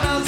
about